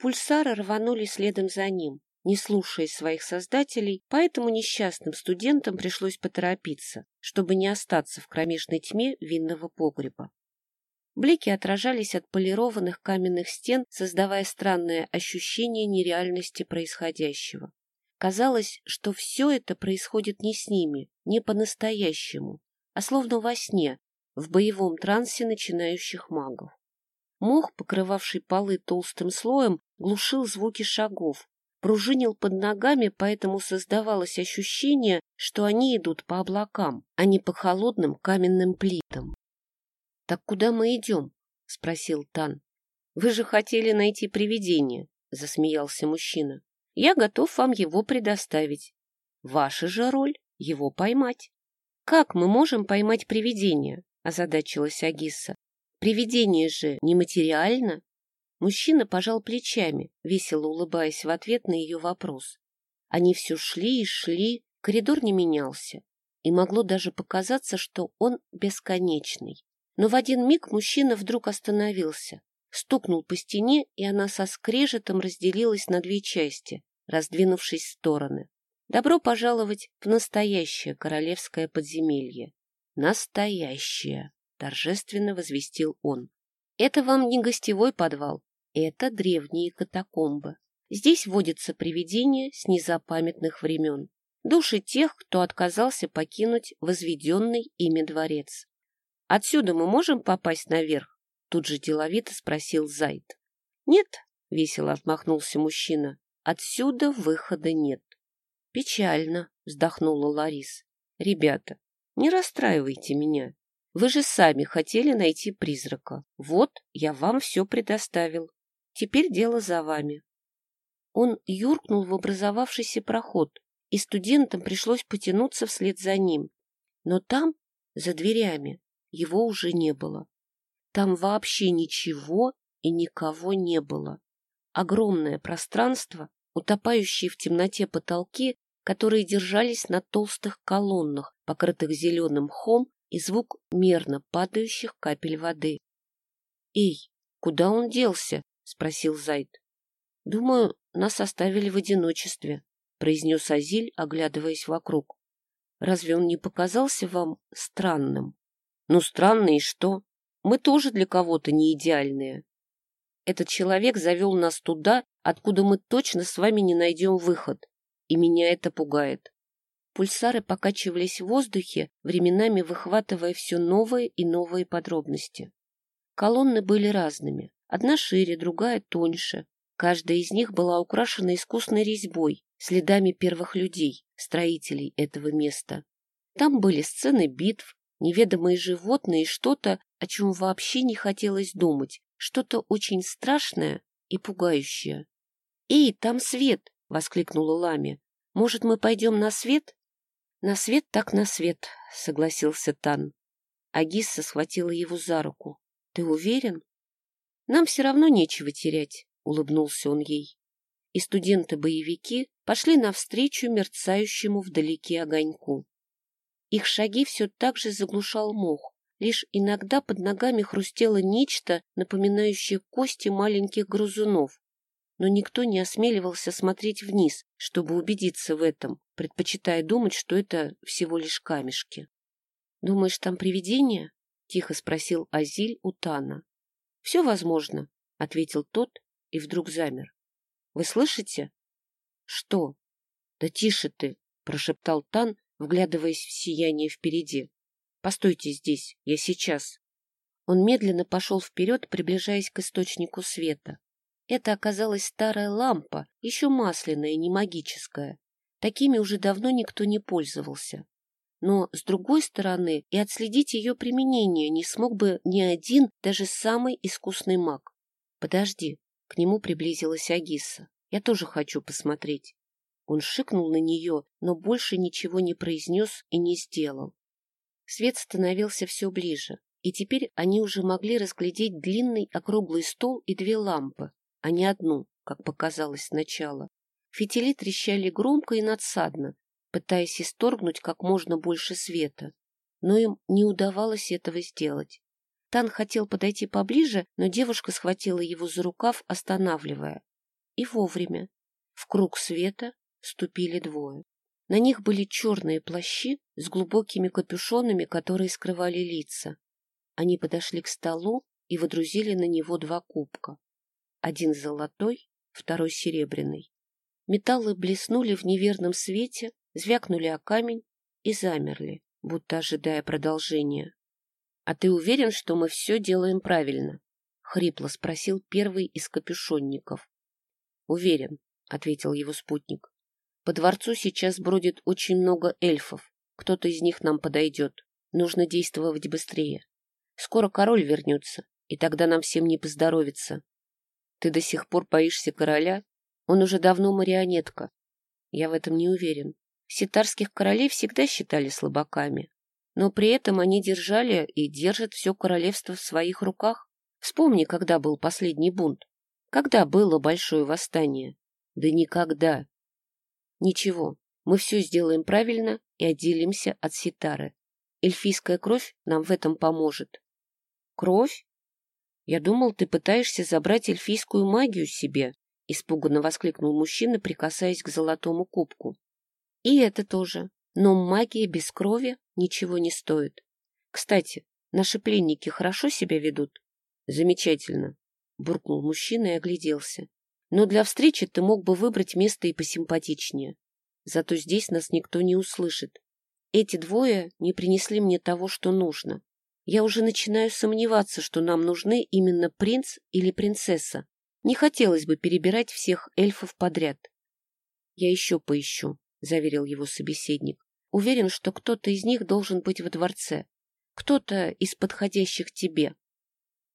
Пульсары рванули следом за ним, не слушая своих создателей, поэтому несчастным студентам пришлось поторопиться, чтобы не остаться в кромешной тьме винного погреба. Блики отражались от полированных каменных стен, создавая странное ощущение нереальности происходящего. Казалось, что все это происходит не с ними, не по-настоящему, а словно во сне, в боевом трансе начинающих магов. Мох, покрывавший полы толстым слоем, глушил звуки шагов, пружинил под ногами, поэтому создавалось ощущение, что они идут по облакам, а не по холодным каменным плитам. — Так куда мы идем? — спросил Тан. — Вы же хотели найти привидение, — засмеялся мужчина. — Я готов вам его предоставить. Ваша же роль — его поймать. — Как мы можем поймать привидение? — озадачилась Агисса. — Привидение же нематериально. Мужчина пожал плечами, весело улыбаясь в ответ на ее вопрос. Они все шли и шли, коридор не менялся, и могло даже показаться, что он бесконечный. Но в один миг мужчина вдруг остановился, стукнул по стене, и она со скрежетом разделилась на две части, раздвинувшись в стороны. Добро пожаловать в настоящее королевское подземелье. Настоящее, торжественно возвестил он. Это вам не гостевой подвал, это древние катакомбы. Здесь водятся привидения с незапамятных времен, души тех, кто отказался покинуть возведенный ими дворец. «Отсюда мы можем попасть наверх?» Тут же деловито спросил Зайд. «Нет», — весело отмахнулся мужчина, — «отсюда выхода нет». «Печально», — вздохнула Ларис. «Ребята, не расстраивайте меня. Вы же сами хотели найти призрака. Вот, я вам все предоставил. Теперь дело за вами. Он юркнул в образовавшийся проход, и студентам пришлось потянуться вслед за ним. Но там, за дверями, его уже не было. Там вообще ничего и никого не было. Огромное пространство, утопающие в темноте потолки, которые держались на толстых колоннах, покрытых зеленым мхом, и звук мерно падающих капель воды. «Эй, куда он делся?» — спросил Зайд. — Думаю, нас оставили в одиночестве, — произнес Азиль, оглядываясь вокруг. — Разве он не показался вам странным? — Ну, странный и что? Мы тоже для кого-то не идеальные. Этот человек завел нас туда, откуда мы точно с вами не найдем выход, и меня это пугает. Пульсары покачивались в воздухе, временами выхватывая все новые и новые подробности. Колонны были разными. Одна шире, другая тоньше. Каждая из них была украшена искусной резьбой, следами первых людей, строителей этого места. Там были сцены битв, неведомые животные и что-то, о чем вообще не хотелось думать, что-то очень страшное и пугающее. «Эй, там свет!» — воскликнула Лами. «Может, мы пойдем на свет?» «На свет так на свет», — согласился Тан. Агисса схватила его за руку. «Ты уверен?» Нам все равно нечего терять, — улыбнулся он ей. И студенты-боевики пошли навстречу мерцающему вдалеке огоньку. Их шаги все так же заглушал мох, лишь иногда под ногами хрустело нечто, напоминающее кости маленьких грызунов. Но никто не осмеливался смотреть вниз, чтобы убедиться в этом, предпочитая думать, что это всего лишь камешки. — Думаешь, там привидение? — тихо спросил Азиль у Тана. — Все возможно, — ответил тот и вдруг замер. — Вы слышите? — Что? — Да тише ты, — прошептал Тан, вглядываясь в сияние впереди. — Постойте здесь, я сейчас. Он медленно пошел вперед, приближаясь к источнику света. Это оказалась старая лампа, еще масляная, не магическая. Такими уже давно никто не пользовался но, с другой стороны, и отследить ее применение не смог бы ни один, даже самый искусный маг. «Подожди», — к нему приблизилась Агиса. «Я тоже хочу посмотреть». Он шикнул на нее, но больше ничего не произнес и не сделал. Свет становился все ближе, и теперь они уже могли разглядеть длинный округлый стол и две лампы, а не одну, как показалось сначала. Фитили трещали громко и надсадно, пытаясь исторгнуть как можно больше света, но им не удавалось этого сделать. Тан хотел подойти поближе, но девушка схватила его за рукав, останавливая. И вовремя. В круг света вступили двое. На них были черные плащи с глубокими капюшонами, которые скрывали лица. Они подошли к столу и водрузили на него два кубка. Один золотой, второй серебряный. Металлы блеснули в неверном свете, звякнули о камень и замерли, будто ожидая продолжения. — А ты уверен, что мы все делаем правильно? — хрипло спросил первый из капюшонников. — Уверен, — ответил его спутник. — По дворцу сейчас бродит очень много эльфов. Кто-то из них нам подойдет. Нужно действовать быстрее. Скоро король вернется, и тогда нам всем не поздоровится. Ты до сих пор боишься короля? Он уже давно марионетка. Я в этом не уверен. Ситарских королей всегда считали слабаками, но при этом они держали и держат все королевство в своих руках. Вспомни, когда был последний бунт. Когда было большое восстание? Да никогда. Ничего, мы все сделаем правильно и отделимся от Ситары. Эльфийская кровь нам в этом поможет. Кровь? Я думал, ты пытаешься забрать эльфийскую магию себе, испуганно воскликнул мужчина, прикасаясь к золотому кубку. И это тоже. Но магия без крови ничего не стоит. Кстати, наши пленники хорошо себя ведут? Замечательно, буркнул мужчина и огляделся. Но для встречи ты мог бы выбрать место и посимпатичнее. Зато здесь нас никто не услышит. Эти двое не принесли мне того, что нужно. Я уже начинаю сомневаться, что нам нужны именно принц или принцесса. Не хотелось бы перебирать всех эльфов подряд. Я еще поищу, — заверил его собеседник. Уверен, что кто-то из них должен быть во дворце. Кто-то из подходящих тебе.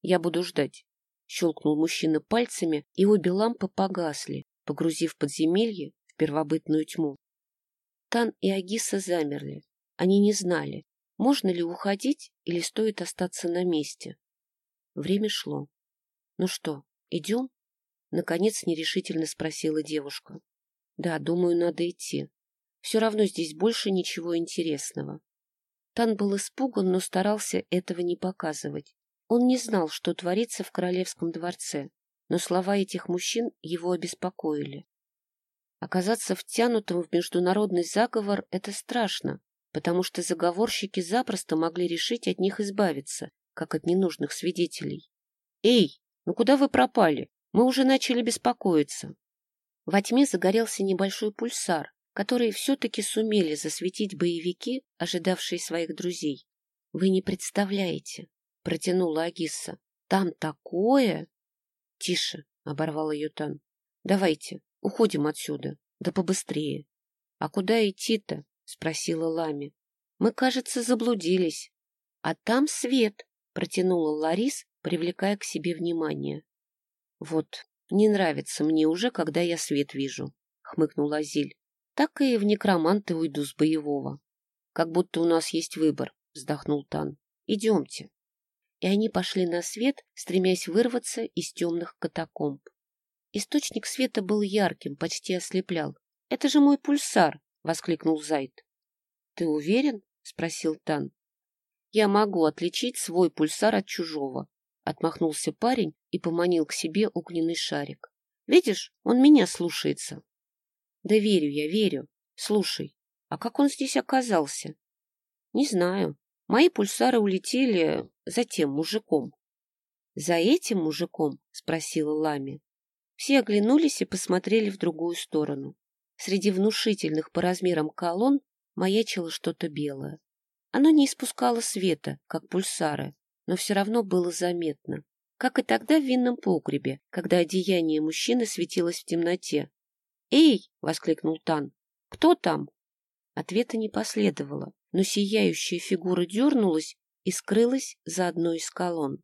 Я буду ждать. Щелкнул мужчина пальцами, и обе лампы погасли, погрузив подземелье в первобытную тьму. Тан и Агиса замерли. Они не знали, можно ли уходить или стоит остаться на месте. Время шло. — Ну что, идем? — наконец нерешительно спросила девушка. — Да, думаю, надо идти. Все равно здесь больше ничего интересного. Тан был испуган, но старался этого не показывать. Он не знал, что творится в королевском дворце, но слова этих мужчин его обеспокоили. Оказаться втянутым в международный заговор — это страшно, потому что заговорщики запросто могли решить от них избавиться, как от ненужных свидетелей. «Эй, ну куда вы пропали? Мы уже начали беспокоиться». Во тьме загорелся небольшой пульсар, которые все-таки сумели засветить боевики, ожидавшие своих друзей. — Вы не представляете, — протянула Агисса. — Там такое! — Тише, — оборвал ее Тан. — Давайте, уходим отсюда, да побыстрее. — А куда идти-то? — спросила Лами. — Мы, кажется, заблудились. — А там свет, — протянула Ларис, привлекая к себе внимание. — Вот, не нравится мне уже, когда я свет вижу, — хмыкнула Азиль так и в некроманты уйду с боевого. Как будто у нас есть выбор, вздохнул Тан. Идемте. И они пошли на свет, стремясь вырваться из темных катакомб. Источник света был ярким, почти ослеплял. — Это же мой пульсар! — воскликнул Зайд. — Ты уверен? — спросил Тан. — Я могу отличить свой пульсар от чужого, — отмахнулся парень и поманил к себе огненный шарик. — Видишь, он меня слушается. Да верю я, верю. Слушай, а как он здесь оказался? Не знаю. Мои пульсары улетели за тем мужиком. За этим мужиком? Спросила Лами. Все оглянулись и посмотрели в другую сторону. Среди внушительных по размерам колонн маячило что-то белое. Оно не испускало света, как пульсары, но все равно было заметно. Как и тогда в винном погребе, когда одеяние мужчины светилось в темноте, «Эй!» — воскликнул Тан. «Кто там?» Ответа не последовало, но сияющая фигура дернулась и скрылась за одной из колонн.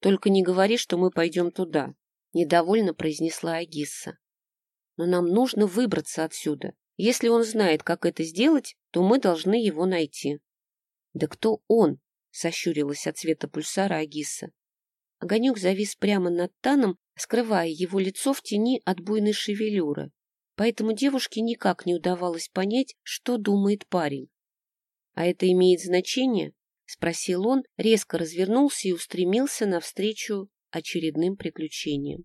«Только не говори, что мы пойдем туда», — недовольно произнесла Агисса. «Но нам нужно выбраться отсюда. Если он знает, как это сделать, то мы должны его найти». «Да кто он?» — сощурилась от цвета пульсара Агисса. Огонек завис прямо над Таном, скрывая его лицо в тени от буйной шевелюры поэтому девушке никак не удавалось понять, что думает парень. — А это имеет значение? — спросил он, резко развернулся и устремился навстречу очередным приключениям.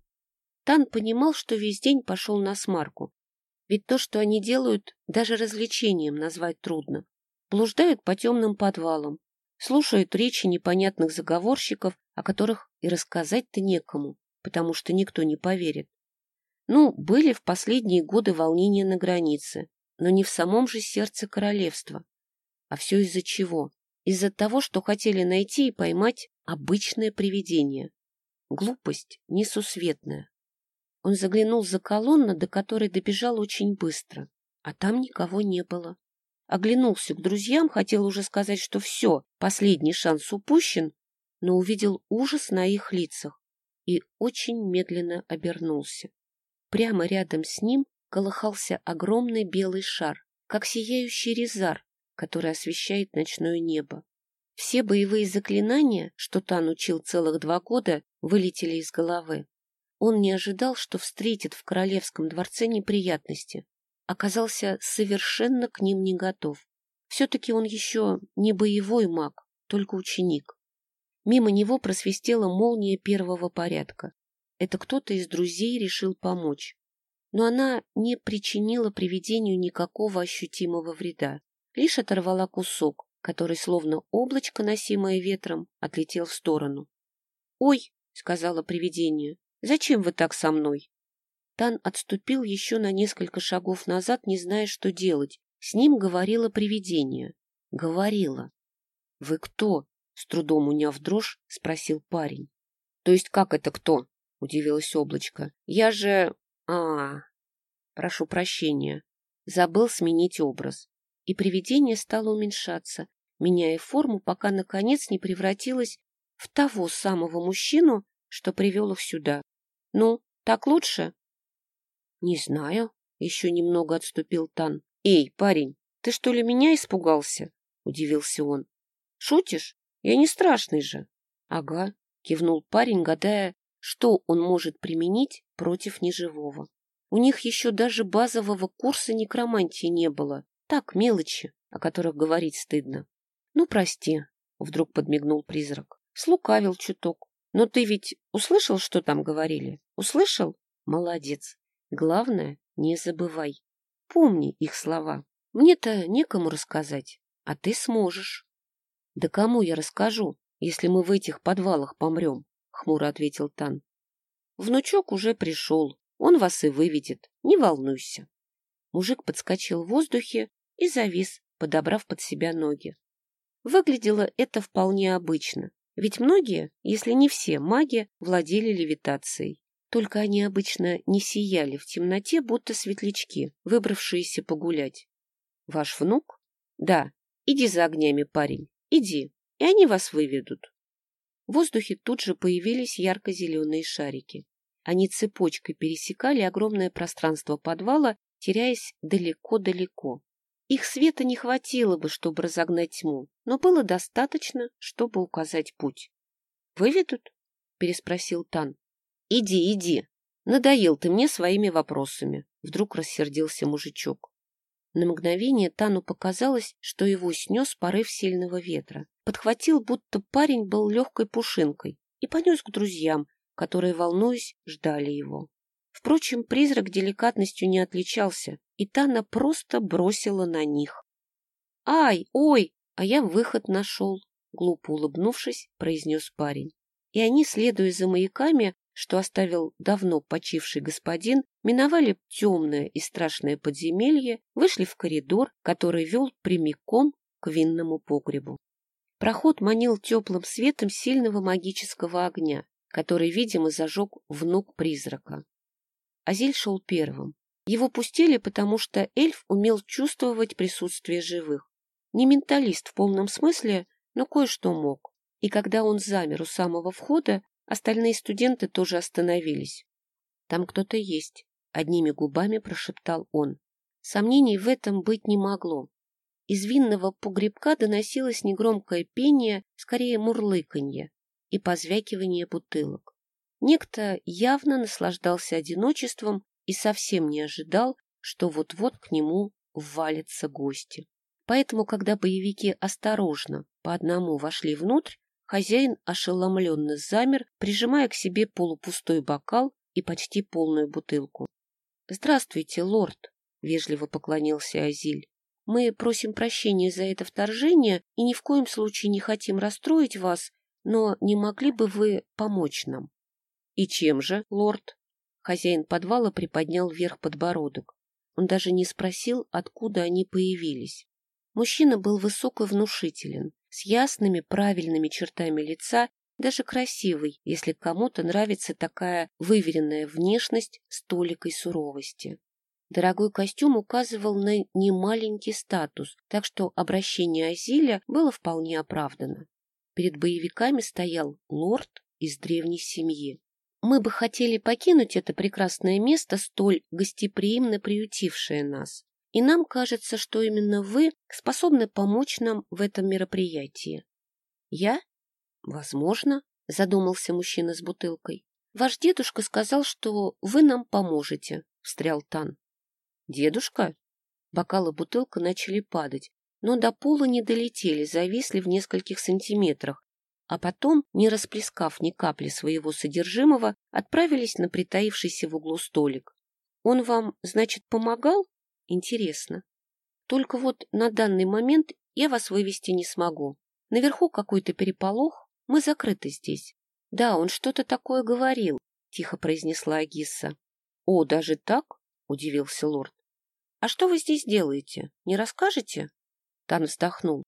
Тан понимал, что весь день пошел на смарку. Ведь то, что они делают, даже развлечением назвать трудно. Блуждают по темным подвалам, слушают речи непонятных заговорщиков, о которых и рассказать-то некому, потому что никто не поверит. Ну, были в последние годы волнения на границе, но не в самом же сердце королевства. А все из-за чего? Из-за того, что хотели найти и поймать обычное привидение. Глупость несусветная. Он заглянул за колонну, до которой добежал очень быстро, а там никого не было. Оглянулся к друзьям, хотел уже сказать, что все, последний шанс упущен, но увидел ужас на их лицах и очень медленно обернулся. Прямо рядом с ним колыхался огромный белый шар, как сияющий резар, который освещает ночное небо. Все боевые заклинания, что Тан учил целых два года, вылетели из головы. Он не ожидал, что встретит в королевском дворце неприятности. Оказался совершенно к ним не готов. Все-таки он еще не боевой маг, только ученик. Мимо него просвистела молния первого порядка. Это кто-то из друзей решил помочь. Но она не причинила привидению никакого ощутимого вреда, лишь оторвала кусок, который, словно облачко, носимое ветром, отлетел в сторону. «Ой!» — сказала привидение. «Зачем вы так со мной?» Тан отступил еще на несколько шагов назад, не зная, что делать. С ним говорило привидение. Говорила. «Вы кто?» — с трудом уняв дрожь, спросил парень. «То есть как это кто?» — удивилось облачко. «Я же... а Прошу прощения. Забыл сменить образ. И привидение стало уменьшаться, меняя форму, пока, наконец, не превратилось в того самого мужчину, что привел их сюда. Ну, так лучше? — Не знаю. Еще немного отступил Тан. — Эй, парень, ты что ли меня испугался? — удивился он. — Шутишь? Я не страшный же. — Ага, — кивнул парень, гадая, что он может применить против неживого. У них еще даже базового курса некромантии не было. Так, мелочи, о которых говорить стыдно. — Ну, прости, — вдруг подмигнул призрак. — Слукавил чуток. Но ты ведь услышал, что там говорили? Услышал? Молодец. Главное, не забывай. Помни их слова. Мне-то некому рассказать, а ты сможешь. — Да кому я расскажу, если мы в этих подвалах помрем? — хмуро ответил Тан. Внучок уже пришел, он вас и выведет, не волнуйся. Мужик подскочил в воздухе и завис, подобрав под себя ноги. Выглядело это вполне обычно, ведь многие, если не все маги, владели левитацией. Только они обычно не сияли в темноте, будто светлячки, выбравшиеся погулять. Ваш внук? Да. Иди за огнями, парень. Иди, и они вас выведут. В воздухе тут же появились ярко-зеленые шарики. Они цепочкой пересекали огромное пространство подвала, теряясь далеко-далеко. Их света не хватило бы, чтобы разогнать тьму, но было достаточно, чтобы указать путь. «Выведут?» — переспросил Тан. «Иди, иди. Надоел ты мне своими вопросами», — вдруг рассердился мужичок. На мгновение Тану показалось, что его снес порыв сильного ветра. Подхватил, будто парень был легкой пушинкой, и понес к друзьям, которые, волнуясь, ждали его. Впрочем, призрак деликатностью не отличался, и Тана просто бросила на них. «Ай, ой, а я выход нашел!» — глупо улыбнувшись, произнес парень. И они, следуя за маяками, что оставил давно почивший господин, миновали темное и страшное подземелье, вышли в коридор, который вел прямиком к винному погребу. Проход манил теплым светом сильного магического огня, который, видимо, зажег внук призрака. Азиль шел первым. Его пустили, потому что эльф умел чувствовать присутствие живых. Не менталист в полном смысле, но кое-что мог. И когда он замер у самого входа, Остальные студенты тоже остановились. «Там кто-то есть», — одними губами прошептал он. Сомнений в этом быть не могло. Из винного погребка доносилось негромкое пение, скорее мурлыканье и позвякивание бутылок. Некто явно наслаждался одиночеством и совсем не ожидал, что вот-вот к нему ввалятся гости. Поэтому, когда боевики осторожно по одному вошли внутрь, Хозяин ошеломленно замер, прижимая к себе полупустой бокал и почти полную бутылку. — Здравствуйте, лорд, — вежливо поклонился Азиль. — Мы просим прощения за это вторжение и ни в коем случае не хотим расстроить вас, но не могли бы вы помочь нам? — И чем же, лорд? Хозяин подвала приподнял вверх подбородок. Он даже не спросил, откуда они появились. Мужчина был высок и внушителен, с ясными правильными чертами лица, даже красивый, если кому-то нравится такая выверенная внешность с толикой суровости. Дорогой костюм указывал на немаленький статус, так что обращение Азиля было вполне оправдано. Перед боевиками стоял лорд из древней семьи. Мы бы хотели покинуть это прекрасное место, столь гостеприимно приютившее нас. И нам кажется, что именно вы способны помочь нам в этом мероприятии. Я? Возможно, задумался мужчина с бутылкой. Ваш дедушка сказал, что вы нам поможете, встрял Тан. Дедушка? Бокал и бутылка начали падать, но до пола не долетели, зависли в нескольких сантиметрах, а потом, не расплескав ни капли своего содержимого, отправились на притаившийся в углу столик. Он вам, значит, помогал? Интересно. Только вот на данный момент я вас вывести не смогу. Наверху какой-то переполох, мы закрыты здесь. Да, он что-то такое говорил, тихо произнесла Агисса. О, даже так? Удивился лорд. А что вы здесь делаете? Не расскажете? Тан вздохнул.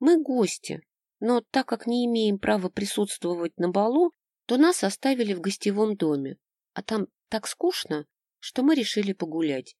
Мы гости, но так как не имеем права присутствовать на балу, то нас оставили в гостевом доме, а там так скучно, что мы решили погулять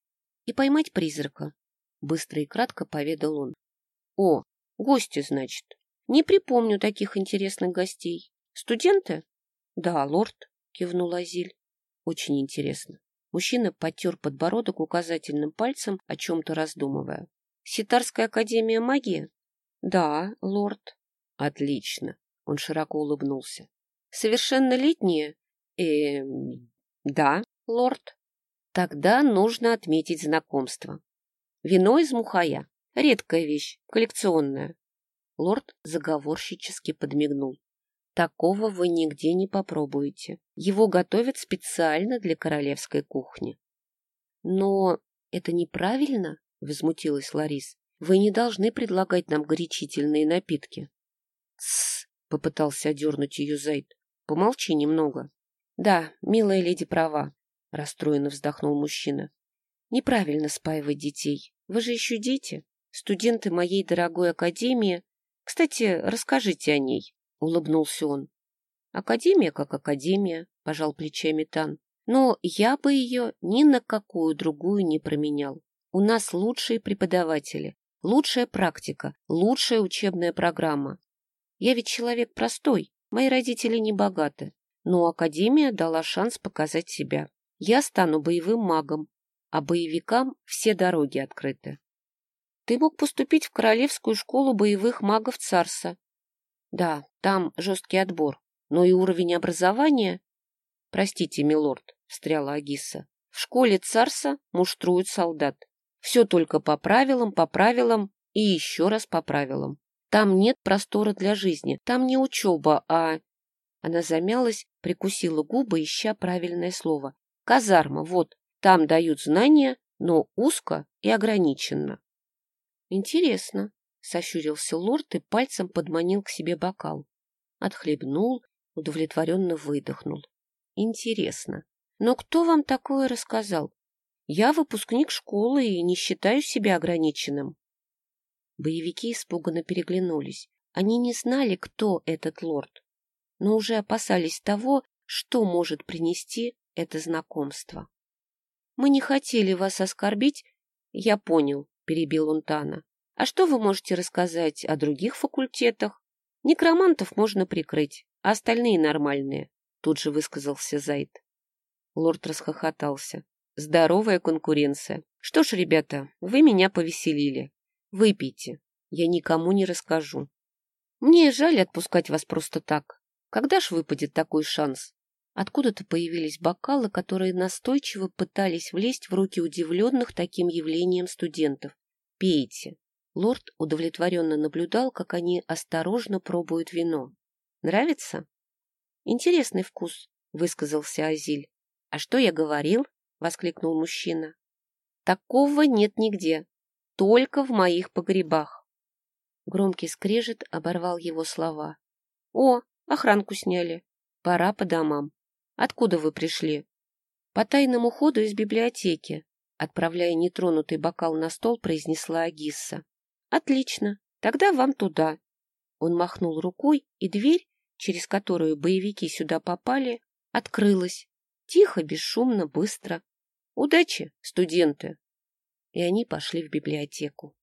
и поймать призрака. Быстро и кратко поведал он. — О, гости, значит. Не припомню таких интересных гостей. Студенты? — Да, лорд, — кивнул Азиль. — Очень интересно. Мужчина потер подбородок указательным пальцем, о чем-то раздумывая. — Ситарская академия магии? — Да, лорд. Отлично. Он широко улыбнулся. Совершеннолетние? Э, да, лорд. Тогда нужно отметить знакомство. Вино из мухая. Редкая вещь, коллекционная. Лорд заговорщически подмигнул. Такого вы нигде не попробуете. Его готовят специально для королевской кухни. Но это неправильно, возмутилась Ларис. Вы не должны предлагать нам горячительные напитки. «Тссс!» — попытался одернуть ее Зайд. «Помолчи немного». «Да, милая леди права», — расстроенно вздохнул мужчина. «Неправильно спаивать детей. Вы же еще дети, студенты моей дорогой академии. Кстати, расскажите о ней», — улыбнулся он. «Академия как академия», — пожал плечами Тан. «Но я бы ее ни на какую другую не променял. У нас лучшие преподаватели, лучшая практика, лучшая учебная программа. Я ведь человек простой, мои родители не богаты. Но Академия дала шанс показать себя. Я стану боевым магом, а боевикам все дороги открыты. Ты мог поступить в Королевскую школу боевых магов Царса. Да, там жесткий отбор, но и уровень образования... Простите, милорд, встряла Агиса. В школе Царса муштруют солдат. Все только по правилам, по правилам и еще раз по правилам. Там нет простора для жизни, там не учеба, а... Она замялась, прикусила губы, ища правильное слово. Казарма, вот, там дают знания, но узко и ограниченно. Интересно, сощурился лорд и пальцем подманил к себе бокал. Отхлебнул, удовлетворенно выдохнул. Интересно. Но кто вам такое рассказал? Я выпускник школы и не считаю себя ограниченным. Боевики испуганно переглянулись. Они не знали, кто этот лорд, но уже опасались того, что может принести это знакомство. — Мы не хотели вас оскорбить. — Я понял, — перебил он Тана. — А что вы можете рассказать о других факультетах? Некромантов можно прикрыть, а остальные нормальные, — тут же высказался Зайд. Лорд расхохотался. Здоровая конкуренция. Что ж, ребята, вы меня повеселили. Выпейте. Я никому не расскажу. Мне жаль отпускать вас просто так. Когда ж выпадет такой шанс? Откуда-то появились бокалы, которые настойчиво пытались влезть в руки удивленных таким явлением студентов. Пейте. Лорд удовлетворенно наблюдал, как они осторожно пробуют вино. Нравится? Интересный вкус, высказался Азиль. А что я говорил? воскликнул мужчина. Такого нет нигде, только в моих погребах. Громкий скрежет оборвал его слова. О, охранку сняли. Пора по домам. Откуда вы пришли? По тайному ходу из библиотеки, отправляя нетронутый бокал на стол, произнесла Агисса. Отлично, тогда вам туда. Он махнул рукой, и дверь, через которую боевики сюда попали, открылась. Тихо, бесшумно, быстро. Удачи, студенты! И они пошли в библиотеку.